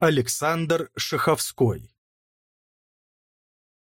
Александр Шаховской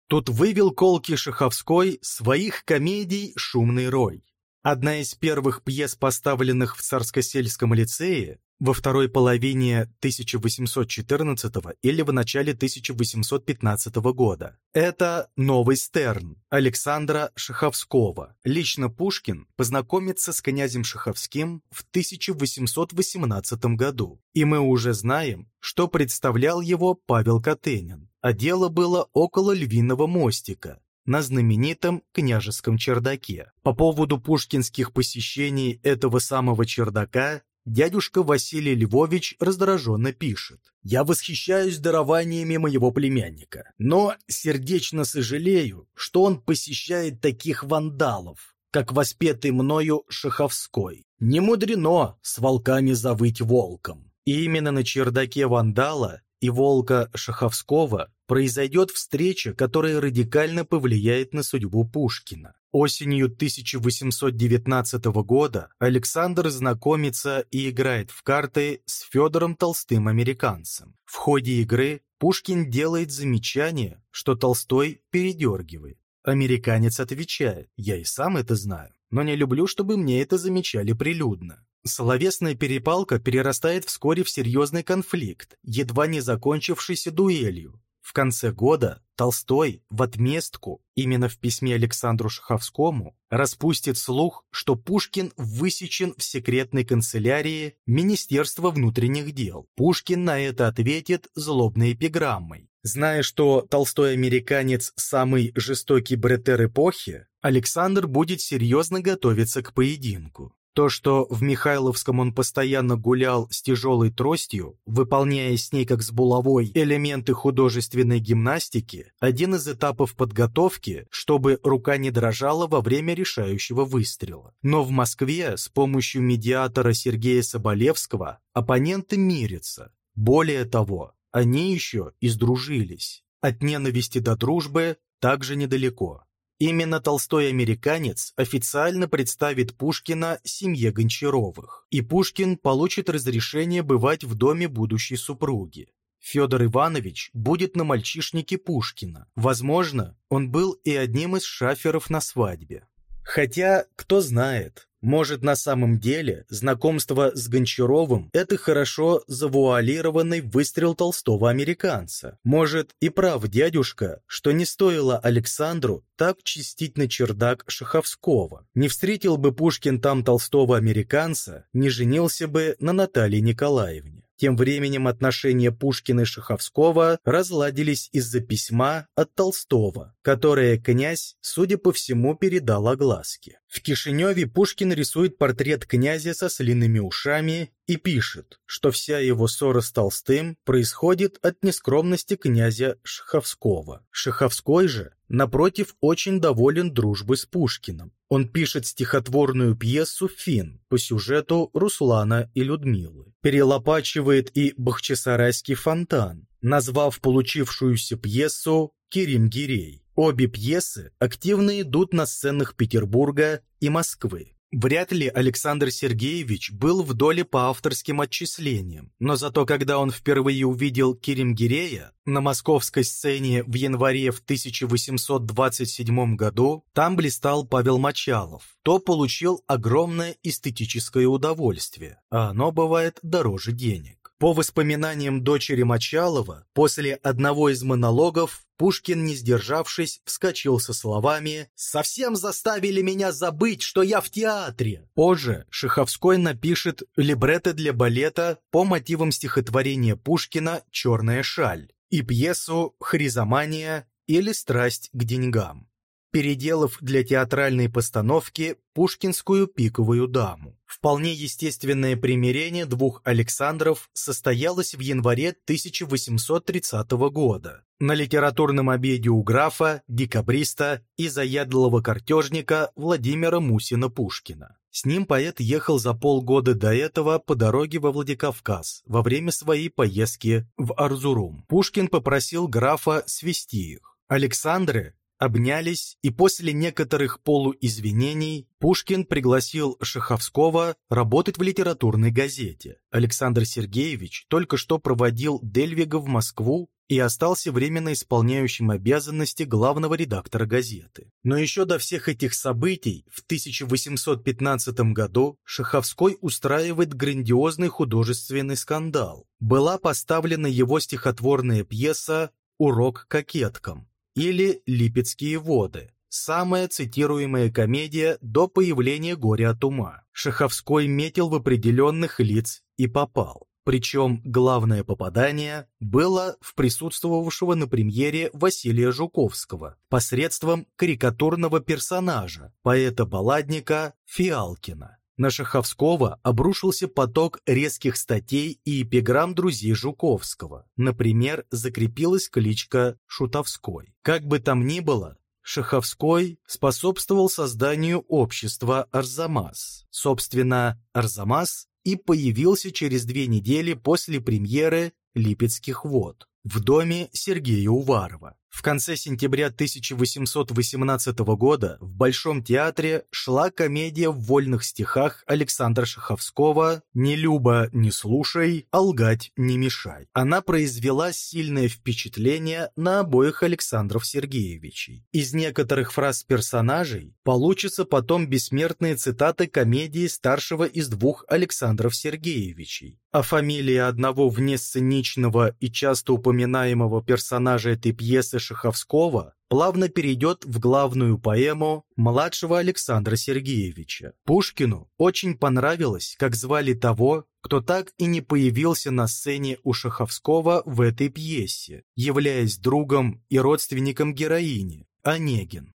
Тут вывел Колки Шаховской своих комедий «Шумный рой». Одна из первых пьес, поставленных в Царско-сельском лицее, во второй половине 1814 или в начале 1815 года. Это «Новый Стерн» Александра Шаховского. Лично Пушкин познакомится с князем Шаховским в 1818 году. И мы уже знаем, что представлял его Павел Катенин. А дело было около Львиного мостика, на знаменитом княжеском чердаке. По поводу пушкинских посещений этого самого чердака дядюшка Василий Львович раздраженно пишет. «Я восхищаюсь дарованиями моего племянника, но сердечно сожалею, что он посещает таких вандалов, как воспетый мною Шаховской. Не мудрено с волками завыть волком». И именно на чердаке вандала и волка Шаховского произойдет встреча, которая радикально повлияет на судьбу Пушкина. Осенью 1819 года Александр знакомится и играет в карты с Федором Толстым-американцем. В ходе игры Пушкин делает замечание, что Толстой передергивает. Американец отвечает, я и сам это знаю, но не люблю, чтобы мне это замечали прилюдно. Словесная перепалка перерастает вскоре в серьезный конфликт, едва не закончившийся дуэлью. В конце года Толстой в отместку, именно в письме Александру Шаховскому, распустит слух, что Пушкин высечен в секретной канцелярии Министерства внутренних дел. Пушкин на это ответит злобной эпиграммой. Зная, что Толстой-американец – самый жестокий бретер эпохи, Александр будет серьезно готовиться к поединку. То, что в Михайловском он постоянно гулял с тяжелой тростью, выполняя с ней как с булавой элементы художественной гимнастики, один из этапов подготовки, чтобы рука не дрожала во время решающего выстрела. Но в Москве с помощью медиатора Сергея Соболевского оппоненты мирятся. Более того, они еще и сдружились. От ненависти до дружбы также недалеко. Именно Толстой-американец официально представит Пушкина семье Гончаровых, и Пушкин получит разрешение бывать в доме будущей супруги. Федор Иванович будет на мальчишнике Пушкина. Возможно, он был и одним из шаферов на свадьбе. Хотя, кто знает, может, на самом деле знакомство с Гончаровым – это хорошо завуалированный выстрел толстого американца. Может, и прав дядюшка, что не стоило Александру так чистить на чердак Шаховского. Не встретил бы Пушкин там толстого американца, не женился бы на Наталье Николаевне. Тем временем отношения Пушкина и Шаховского разладились из-за письма от Толстого, которое князь, судя по всему, передал огласке. В Кишиневе Пушкин рисует портрет князя со слиными ушами и пишет, что вся его ссора с Толстым происходит от нескромности князя Шаховского. Шаховской же, напротив, очень доволен дружбой с Пушкиным. Он пишет стихотворную пьесу «Фин» по сюжету Руслана и Людмилы. Перелопачивает и Бахчисарайский фонтан, назвав получившуюся пьесу «Керим-Гирей». Обе пьесы активно идут на сценах Петербурга и Москвы. Вряд ли Александр Сергеевич был в доле по авторским отчислениям, но зато когда он впервые увидел Керимгирея на московской сцене в январе в 1827 году, там блистал Павел Мочалов, то получил огромное эстетическое удовольствие, а оно бывает дороже денег. По воспоминаниям дочери Мочалова, после одного из монологов Пушкин, не сдержавшись, вскочил со словами «Совсем заставили меня забыть, что я в театре!». Позже Шиховской напишет либретто для балета по мотивам стихотворения Пушкина «Черная шаль» и пьесу «Хризомания» или «Страсть к деньгам» переделав для театральной постановки пушкинскую пиковую даму. Вполне естественное примирение двух Александров состоялось в январе 1830 года на литературном обеде у графа, декабриста и заядлого картежника Владимира Мусина-Пушкина. С ним поэт ехал за полгода до этого по дороге во Владикавказ во время своей поездки в Арзурум. Пушкин попросил графа свести их. Александры обнялись, и после некоторых полуизвинений Пушкин пригласил Шаховского работать в литературной газете. Александр Сергеевич только что проводил Дельвига в Москву и остался временно исполняющим обязанности главного редактора газеты. Но еще до всех этих событий в 1815 году Шаховской устраивает грандиозный художественный скандал. Была поставлена его стихотворная пьеса «Урок кокеткам» или «Липецкие воды», самая цитируемая комедия до появления «Горя от ума». Шаховской метил в определенных лиц и попал. Причем главное попадание было в присутствовавшего на премьере Василия Жуковского посредством карикатурного персонажа, поэта-балладника Фиалкина. На Шаховского обрушился поток резких статей и эпиграмм друзей Жуковского. Например, закрепилась кличка Шутовской. Как бы там ни было, Шаховской способствовал созданию общества «Арзамас». Собственно, «Арзамас» и появился через две недели после премьеры «Липецких вод» в доме Сергея Уварова. В конце сентября 1818 года в Большом театре шла комедия в вольных стихах Александра Шаховского «Не люба, не слушай, а лгать не мешай». Она произвела сильное впечатление на обоих Александров Сергеевичей. Из некоторых фраз персонажей получатся потом бессмертные цитаты комедии старшего из двух Александров Сергеевичей. А фамилия одного внесценичного и часто упоминаемого персонажа этой пьесы Шаховского плавно перейдет в главную поэму младшего Александра Сергеевича. Пушкину очень понравилось, как звали того, кто так и не появился на сцене у Шаховского в этой пьесе, являясь другом и родственником героини, Онегин.